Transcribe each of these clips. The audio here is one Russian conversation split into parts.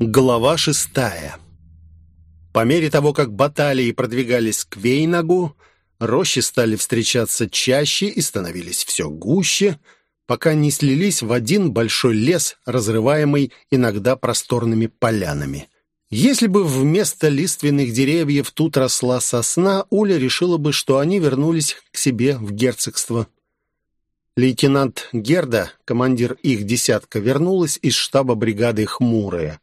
Глава шестая. По мере того, как баталии продвигались к Вейнагу, рощи стали встречаться чаще и становились все гуще, пока не слились в один большой лес, разрываемый иногда просторными полянами. Если бы вместо лиственных деревьев тут росла сосна, Уля решила бы, что они вернулись к себе в герцогство. Лейтенант Герда, командир их десятка, вернулась из штаба бригады хмурая.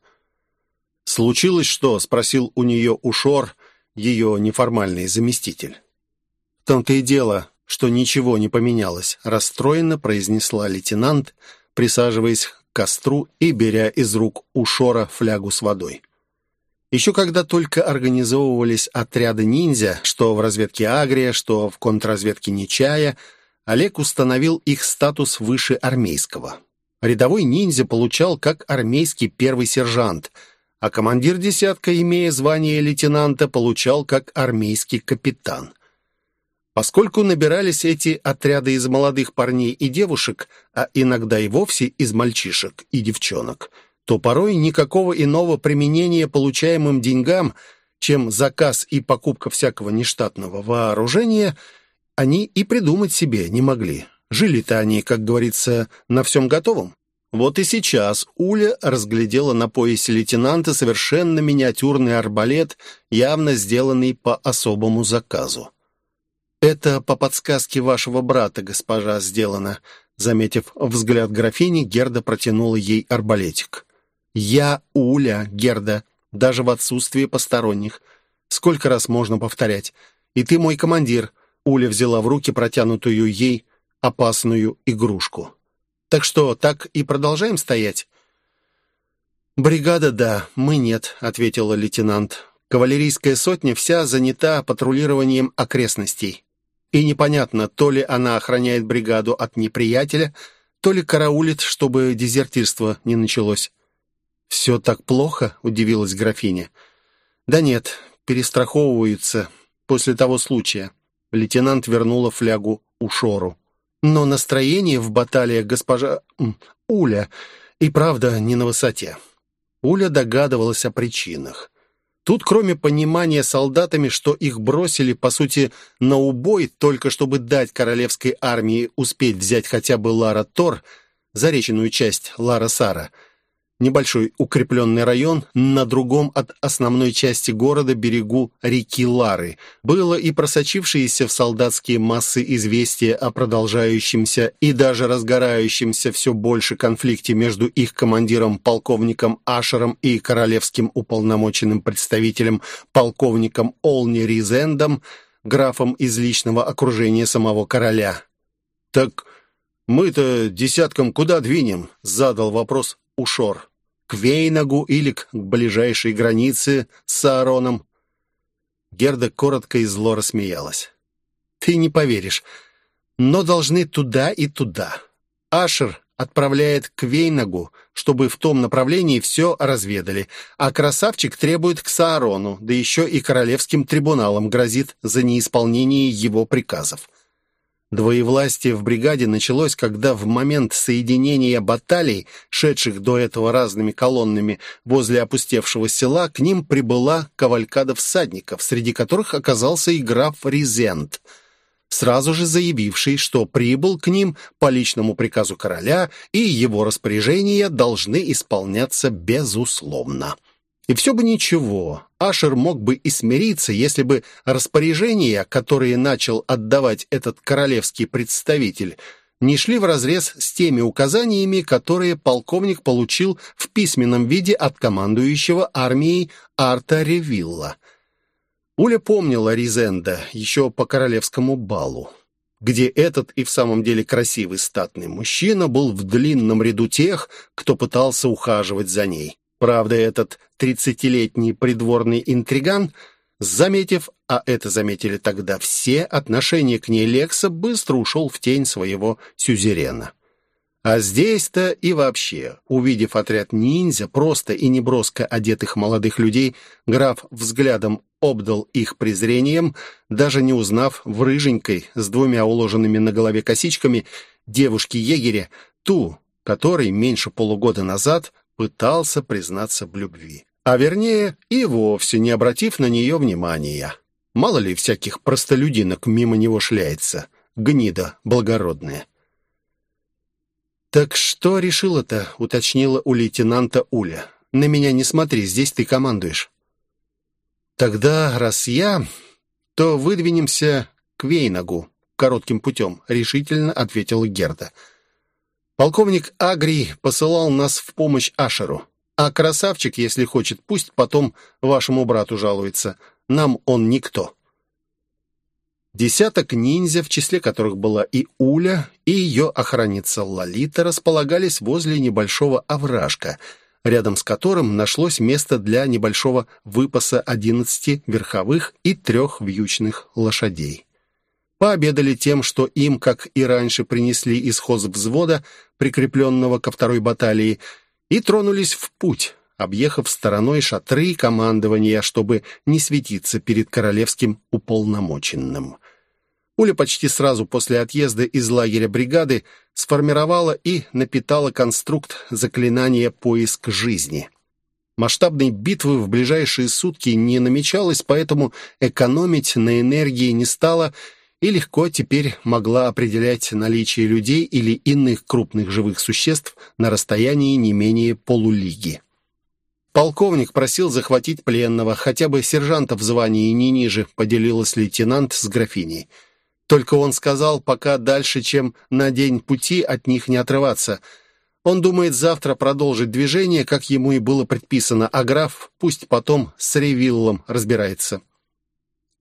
«Случилось что?» — спросил у нее Ушор, ее неформальный заместитель. «В том-то и дело, что ничего не поменялось», — расстроенно произнесла лейтенант, присаживаясь к костру и беря из рук Ушора флягу с водой. Еще когда только организовывались отряды ниндзя, что в разведке Агрия, что в контрразведке Нечая, Олег установил их статус выше армейского. Рядовой ниндзя получал как армейский первый сержант — а командир десятка, имея звание лейтенанта, получал как армейский капитан. Поскольку набирались эти отряды из молодых парней и девушек, а иногда и вовсе из мальчишек и девчонок, то порой никакого иного применения получаемым деньгам, чем заказ и покупка всякого нештатного вооружения, они и придумать себе не могли. Жили-то они, как говорится, на всем готовом. Вот и сейчас Уля разглядела на поясе лейтенанта совершенно миниатюрный арбалет, явно сделанный по особому заказу. «Это по подсказке вашего брата, госпожа, сделано», Заметив взгляд графини, Герда протянула ей арбалетик. «Я Уля, Герда, даже в отсутствии посторонних. Сколько раз можно повторять? И ты мой командир». Уля взяла в руки протянутую ей опасную игрушку. Так что, так и продолжаем стоять?» «Бригада, да, мы нет», — ответила лейтенант. «Кавалерийская сотня вся занята патрулированием окрестностей. И непонятно, то ли она охраняет бригаду от неприятеля, то ли караулит, чтобы дезертирство не началось». «Все так плохо?» — удивилась графиня. «Да нет, перестраховываются после того случая». Лейтенант вернула флягу у Шору. Но настроение в баталиях госпожа Уля и правда не на высоте. Уля догадывалась о причинах. Тут, кроме понимания солдатами, что их бросили, по сути, на убой, только чтобы дать королевской армии успеть взять хотя бы Лара Тор, зареченную часть Лара Сара – небольшой укрепленный район на другом от основной части города берегу реки Лары. Было и просочившееся в солдатские массы известие о продолжающемся и даже разгорающемся все больше конфликте между их командиром полковником Ашером и королевским уполномоченным представителем полковником Олни Ризендом, графом из личного окружения самого короля. «Так мы-то десяткам куда двинем?» — задал вопрос Ушор. К Вейнагу или к ближайшей границе с Саароном. Герда коротко и зло рассмеялась. «Ты не поверишь, но должны туда и туда. Ашер отправляет к Вейнагу, чтобы в том направлении все разведали, а красавчик требует к Саарону, да еще и королевским трибуналам грозит за неисполнение его приказов. Двоевластие в бригаде началось, когда в момент соединения баталий, шедших до этого разными колоннами возле опустевшего села, к ним прибыла кавалькада всадников, среди которых оказался и граф Ризент, сразу же заявивший, что прибыл к ним по личному приказу короля и его распоряжения должны исполняться безусловно. И все бы ничего, Ашер мог бы и смириться, если бы распоряжения, которые начал отдавать этот королевский представитель, не шли вразрез с теми указаниями, которые полковник получил в письменном виде от командующего армией Арта Ревилла. Уля помнила Ризенда еще по королевскому балу, где этот и в самом деле красивый статный мужчина был в длинном ряду тех, кто пытался ухаживать за ней. Правда, этот тридцатилетний придворный интриган, заметив, а это заметили тогда все, отношение к ней Лекса быстро ушел в тень своего сюзерена. А здесь-то и вообще, увидев отряд ниндзя, просто и неброско одетых молодых людей, граф взглядом обдал их презрением, даже не узнав в рыженькой, с двумя уложенными на голове косичками, девушки-егеря, ту, которой меньше полугода назад пытался признаться в любви. А вернее, и вовсе не обратив на нее внимания. Мало ли всяких простолюдинок мимо него шляется. Гнида благородная. «Так что решила-то?» — уточнила у лейтенанта Уля. «На меня не смотри, здесь ты командуешь». «Тогда, раз я, то выдвинемся к Вейнагу коротким путем», — решительно ответила Герда. «Полковник Агрий посылал нас в помощь Ашеру. А красавчик, если хочет, пусть потом вашему брату жалуется. Нам он никто». Десяток ниндзя, в числе которых была и Уля, и ее охранница Лолита, располагались возле небольшого овражка, рядом с которым нашлось место для небольшого выпаса одиннадцати верховых и трех вьючных лошадей. Пообедали тем, что им, как и раньше, принесли из взвода, прикрепленного ко второй баталии, и тронулись в путь, объехав стороной шатры командования, чтобы не светиться перед королевским уполномоченным. Уля почти сразу после отъезда из лагеря бригады сформировала и напитала конструкт заклинания «Поиск жизни». Масштабной битвы в ближайшие сутки не намечалось, поэтому экономить на энергии не стало и легко теперь могла определять наличие людей или иных крупных живых существ на расстоянии не менее полулиги. Полковник просил захватить пленного, хотя бы сержанта в звании не ниже, поделилась лейтенант с графиней. Только он сказал, пока дальше, чем на день пути, от них не отрываться. Он думает завтра продолжить движение, как ему и было предписано, а граф пусть потом с Ревиллом разбирается.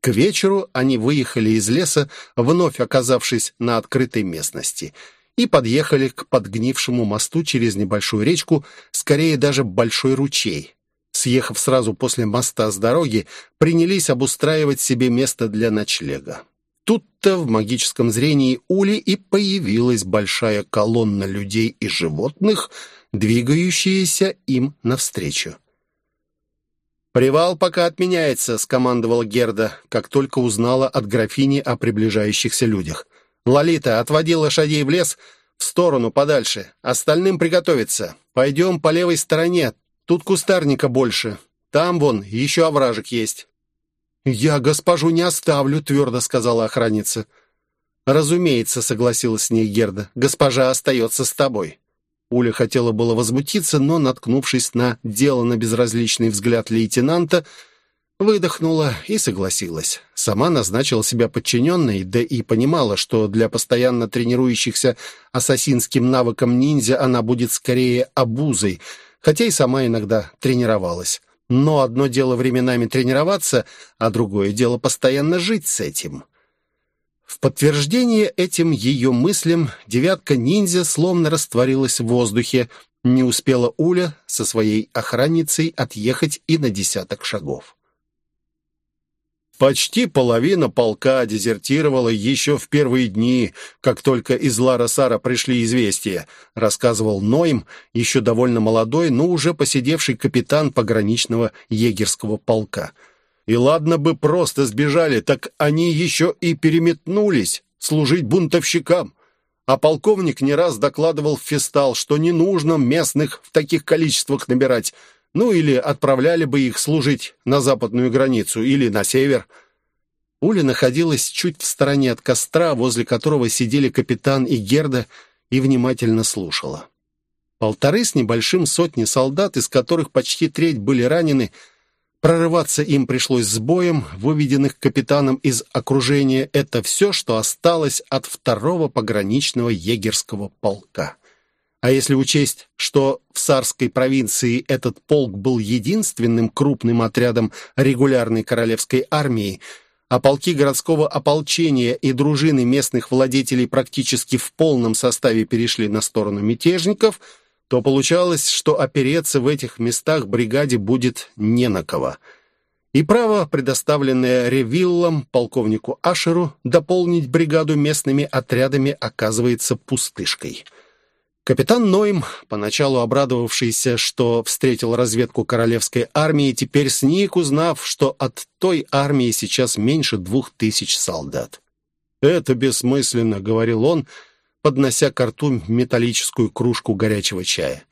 К вечеру они выехали из леса, вновь оказавшись на открытой местности, и подъехали к подгнившему мосту через небольшую речку, скорее даже большой ручей. Съехав сразу после моста с дороги, принялись обустраивать себе место для ночлега. Тут-то в магическом зрении Ули и появилась большая колонна людей и животных, двигающаяся им навстречу. «Привал пока отменяется», — скомандовала Герда, как только узнала от графини о приближающихся людях. «Лолита, отводи лошадей в лес, в сторону, подальше. Остальным приготовиться. Пойдем по левой стороне, тут кустарника больше. Там, вон, еще овражек есть». «Я госпожу не оставлю», — твердо сказала охранница. «Разумеется», — согласилась с ней Герда. «Госпожа остается с тобой». Уля хотела было возмутиться, но, наткнувшись на деланно безразличный взгляд лейтенанта, выдохнула и согласилась. Сама назначила себя подчиненной, да и понимала, что для постоянно тренирующихся ассасинским навыкам ниндзя она будет скорее обузой, хотя и сама иногда тренировалась. Но одно дело временами тренироваться, а другое дело постоянно жить с этим. В подтверждение этим ее мыслям девятка-ниндзя словно растворилась в воздухе, не успела Уля со своей охранницей отъехать и на десяток шагов. Почти половина полка дезертировала еще в первые дни, как только из Лара-Сара пришли известия, рассказывал Ноем, еще довольно молодой, но уже посидевший капитан пограничного егерского полка. И ладно бы просто сбежали, так они еще и переметнулись служить бунтовщикам. А полковник не раз докладывал в Фестал, что не нужно местных в таких количествах набирать, ну или отправляли бы их служить на западную границу или на север. Уля находилась чуть в стороне от костра, возле которого сидели капитан и Герда, и внимательно слушала. Полторы с небольшим сотни солдат, из которых почти треть были ранены, прорываться им пришлось с боем, выведенных капитаном из окружения. Это все, что осталось от второго пограничного егерского полка. А если учесть, что в Сарской провинции этот полк был единственным крупным отрядом регулярной королевской армии, а полки городского ополчения и дружины местных владетелей практически в полном составе перешли на сторону мятежников, то получалось, что опереться в этих местах бригаде будет не на кого. И право, предоставленное Ревиллом полковнику Ашеру, дополнить бригаду местными отрядами оказывается пустышкой – Капитан Нойм, поначалу обрадовавшийся, что встретил разведку королевской армии, теперь сник, узнав, что от той армии сейчас меньше двух тысяч солдат. «Это бессмысленно», — говорил он, поднося к рту металлическую кружку горячего чая.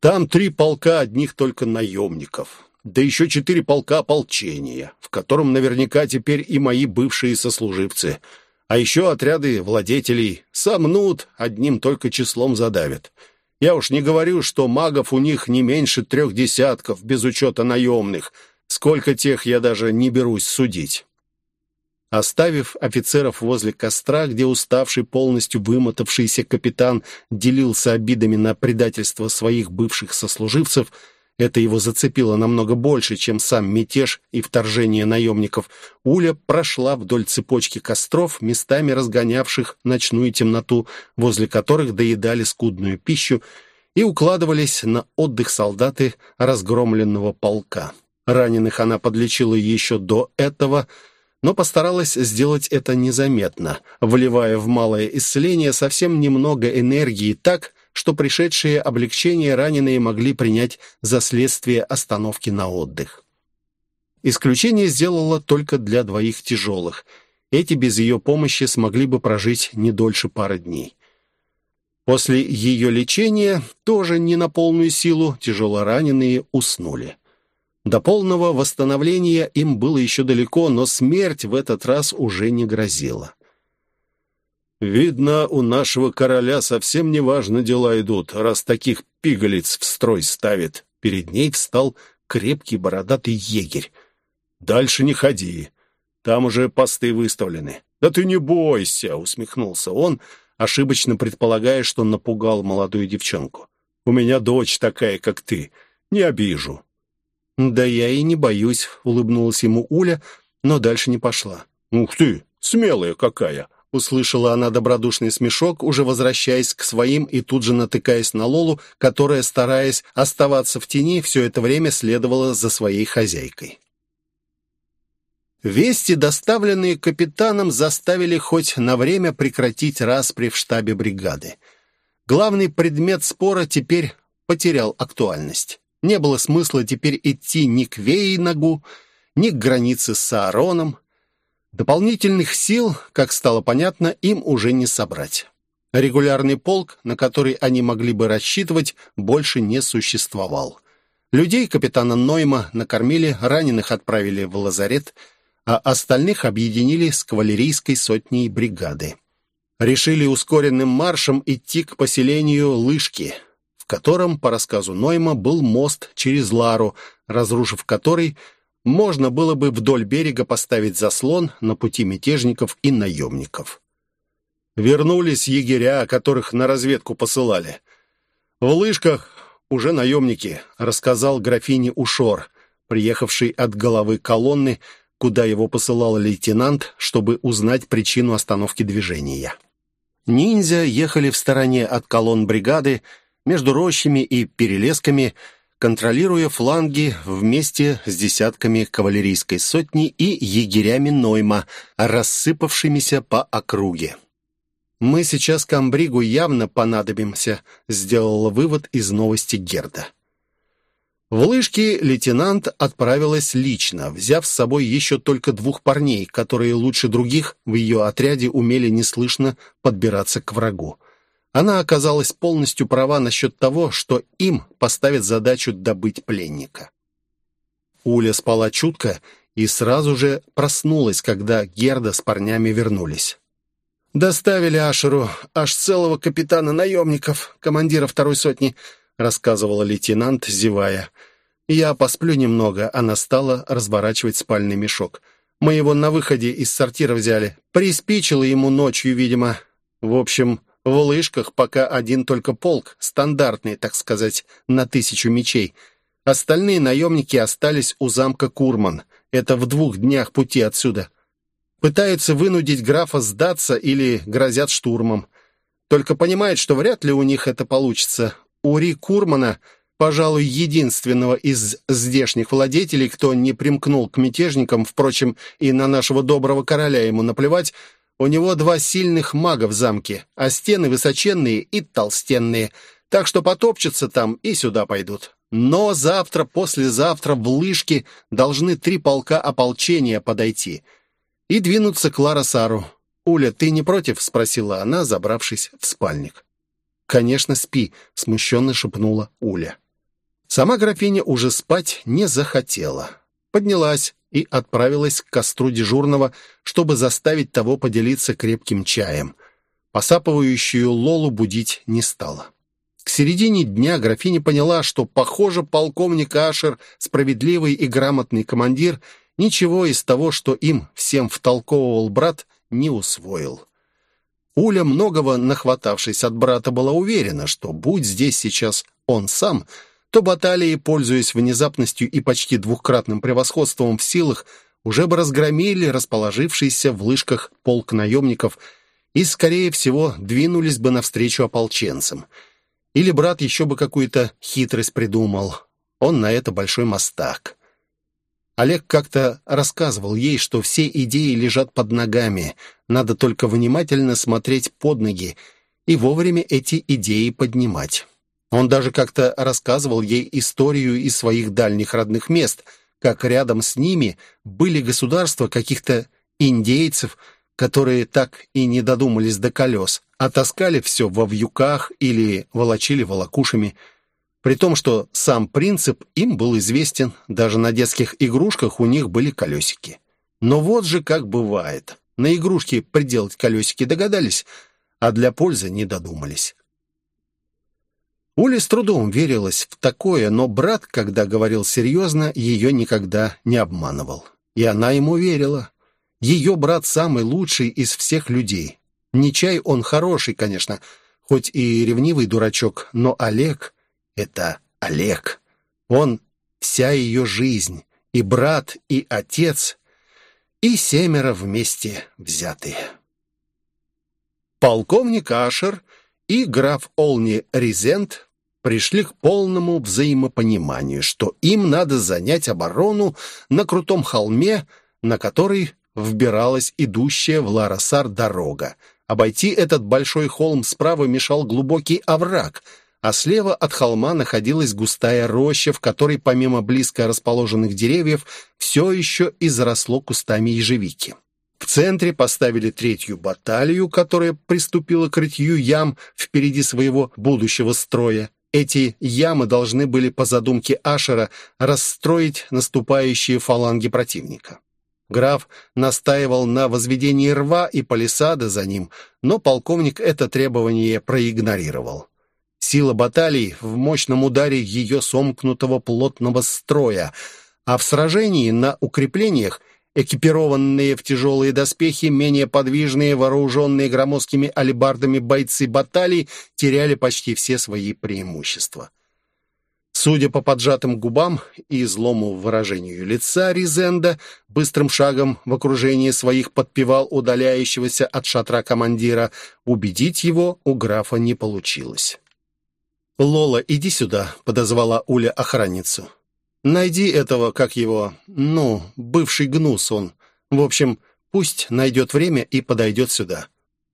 Там три полка одних только наемников, да еще четыре полка ополчения, в котором наверняка теперь и мои бывшие сослуживцы, а еще отряды владетелей сомнут, одним только числом задавят. Я уж не говорю, что магов у них не меньше трех десятков, без учета наемных. Сколько тех я даже не берусь судить. Оставив офицеров возле костра, где уставший, полностью вымотавшийся капитан делился обидами на предательство своих бывших сослуживцев, это его зацепило намного больше, чем сам мятеж и вторжение наемников. Уля прошла вдоль цепочки костров, местами разгонявших ночную темноту, возле которых доедали скудную пищу и укладывались на отдых солдаты разгромленного полка. Раненых она подлечила еще до этого – но постаралась сделать это незаметно, вливая в малое исцеление совсем немного энергии так, что пришедшие облегчение раненые могли принять за следствие остановки на отдых. Исключение сделала только для двоих тяжелых. Эти без ее помощи смогли бы прожить не дольше пары дней. После ее лечения, тоже не на полную силу, тяжелораненые уснули. До полного восстановления им было еще далеко, но смерть в этот раз уже не грозила. «Видно, у нашего короля совсем неважно дела идут, раз таких пигалиц в строй ставит». Перед ней встал крепкий бородатый егерь. «Дальше не ходи, там уже посты выставлены». «Да ты не бойся», — усмехнулся он, ошибочно предполагая, что напугал молодую девчонку. «У меня дочь такая, как ты, не обижу». «Да я и не боюсь», — улыбнулась ему Уля, но дальше не пошла. «Ух ты, смелая какая!» Услышала она добродушный смешок, уже возвращаясь к своим и тут же натыкаясь на Лолу, которая, стараясь оставаться в тени, все это время следовала за своей хозяйкой. Вести, доставленные капитаном, заставили хоть на время прекратить распри в штабе бригады. Главный предмет спора теперь потерял актуальность. Не было смысла теперь идти ни к Вейнагу, ни к границе с Аароном. Дополнительных сил, как стало понятно, им уже не собрать. Регулярный полк, на который они могли бы рассчитывать, больше не существовал. Людей капитана Нойма накормили, раненых отправили в лазарет, а остальных объединили с кавалерийской сотней бригады. Решили ускоренным маршем идти к поселению Лышки – в котором, по рассказу Нойма, был мост через Лару, разрушив который, можно было бы вдоль берега поставить заслон на пути мятежников и наемников. Вернулись егеря, которых на разведку посылали. В лыжках уже наемники, рассказал графине Ушор, приехавший от головы колонны, куда его посылал лейтенант, чтобы узнать причину остановки движения. Ниндзя ехали в стороне от колонн бригады, между рощами и перелесками, контролируя фланги вместе с десятками кавалерийской сотни и егерями Нойма, рассыпавшимися по округе. «Мы сейчас к Амбригу явно понадобимся», — сделала вывод из новости Герда. В лыжки лейтенант отправилась лично, взяв с собой еще только двух парней, которые лучше других в ее отряде умели неслышно подбираться к врагу. Она оказалась полностью права насчет того, что им поставят задачу добыть пленника. Уля спала чутко и сразу же проснулась, когда Герда с парнями вернулись. «Доставили Ашеру аж целого капитана наемников, командира второй сотни», рассказывала лейтенант, зевая. «Я посплю немного», она стала разворачивать спальный мешок. «Мы его на выходе из сортира взяли. Приспичило ему ночью, видимо. В общем, в лыжках пока один только полк, стандартный, так сказать, на тысячу мечей. Остальные наемники остались у замка Курман. Это в двух днях пути отсюда. Пытаются вынудить графа сдаться или грозят штурмом. Только понимают, что вряд ли у них это получится. Ури Курмана, пожалуй, единственного из здешних владетелей, кто не примкнул к мятежникам, впрочем, и на нашего доброго короля ему наплевать, у него два сильных мага в замке, а стены высоченные и толстенные, так что потопчутся там и сюда пойдут. Но завтра, послезавтра в Лыжке должны три полка ополчения подойти и двинуться к Ларасару. «Уля, ты не против?» — спросила она, забравшись в спальник. «Конечно, спи», — смущенно шепнула Уля. Сама графиня уже спать не захотела. Поднялась и отправилась к костру дежурного, чтобы заставить того поделиться крепким чаем. Посапывающую Лолу будить не стала. К середине дня графиня поняла, что, похоже, полковник Ашер, справедливый и грамотный командир, ничего из того, что им всем втолковывал брат, не усвоил. Уля, многого нахватавшись от брата, была уверена, что будь здесь сейчас он сам, то баталии, пользуясь внезапностью и почти двухкратным превосходством в силах, уже бы разгромили расположившийся в лыжках полк наемников и, скорее всего, двинулись бы навстречу ополченцам — или брат еще бы какую-то хитрость придумал. Он на это большой мастак. Олег как-то рассказывал ей, что все идеи лежат под ногами. Надо только внимательно смотреть под ноги и вовремя эти идеи поднимать. Он даже как-то рассказывал ей историю из своих дальних родных мест, как рядом с ними были государства каких-то индейцев, которые так и не додумались до колес, а таскали все во вьюках или волочили волокушами. При том, что сам принцип им был известен, даже на детских игрушках у них были колесики. Но вот же как бывает. На игрушки приделать колесики догадались, а для пользы не додумались. Уля с трудом верилась в такое, но брат, когда говорил серьезно, ее никогда не обманывал. И она ему верила. Ее брат самый лучший из всех людей. Не чай он хороший, конечно, хоть и ревнивый дурачок, но Олег — это Олег. Он вся ее жизнь, и брат, и отец, и семеро вместе взятые. Полковник Ашер и граф Олни Резент пришли к полному взаимопониманию, что им надо занять оборону на крутом холме, на который вбиралась идущая в Ларасар дорога. Обойти этот большой холм справа мешал глубокий овраг, а слева от холма находилась густая роща, в которой помимо близко расположенных деревьев все еще изросло кустами ежевики. В центре поставили третью баталию, которая приступила к рытью ям впереди своего будущего строя. Эти ямы должны были, по задумке Ашера, расстроить наступающие фаланги противника. Граф настаивал на возведении рва и палисада за ним, но полковник это требование проигнорировал. Сила баталий в мощном ударе ее сомкнутого плотного строя, а в сражении на укреплениях экипированные в тяжелые доспехи, менее подвижные, вооруженные громоздкими алебардами бойцы баталий теряли почти все свои преимущества. Судя по поджатым губам и злому выражению лица Ризенда, быстрым шагом в окружении своих подпевал удаляющегося от шатра командира. Убедить его у графа не получилось. «Лола, иди сюда», — подозвала Уля охранницу. «Найди этого, как его, ну, бывший гнус он. В общем, пусть найдет время и подойдет сюда».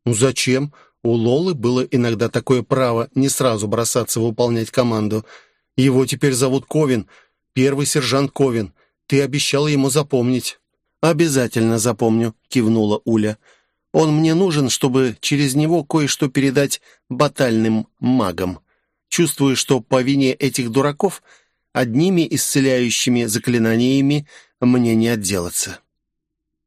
«Ну зачем?» У Лолы было иногда такое право не сразу бросаться выполнять команду — его теперь зовут Ковин, первый сержант Ковин. Ты обещал ему запомнить». «Обязательно запомню», — кивнула Уля. «Он мне нужен, чтобы через него кое-что передать батальным магам. Чувствую, что по вине этих дураков одними исцеляющими заклинаниями мне не отделаться».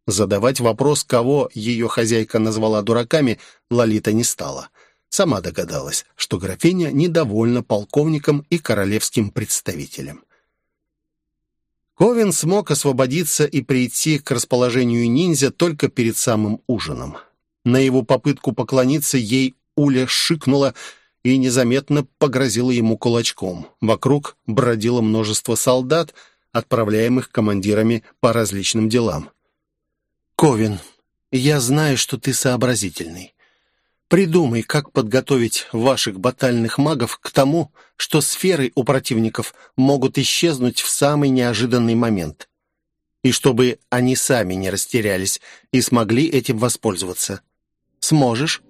Задавать вопрос, кого ее хозяйка назвала дураками, Лолита не стала. Сама догадалась, что графиня недовольна полковником и королевским представителем. Ковин смог освободиться и прийти к расположению ниндзя только перед самым ужином. На его попытку поклониться ей Уля шикнула и незаметно погрозила ему кулачком. Вокруг бродило множество солдат, отправляемых командирами по различным делам. «Ковин, я знаю, что ты сообразительный. Придумай, как подготовить ваших батальных магов к тому, что сферы у противников могут исчезнуть в самый неожиданный момент. И чтобы они сами не растерялись и смогли этим воспользоваться. Сможешь?»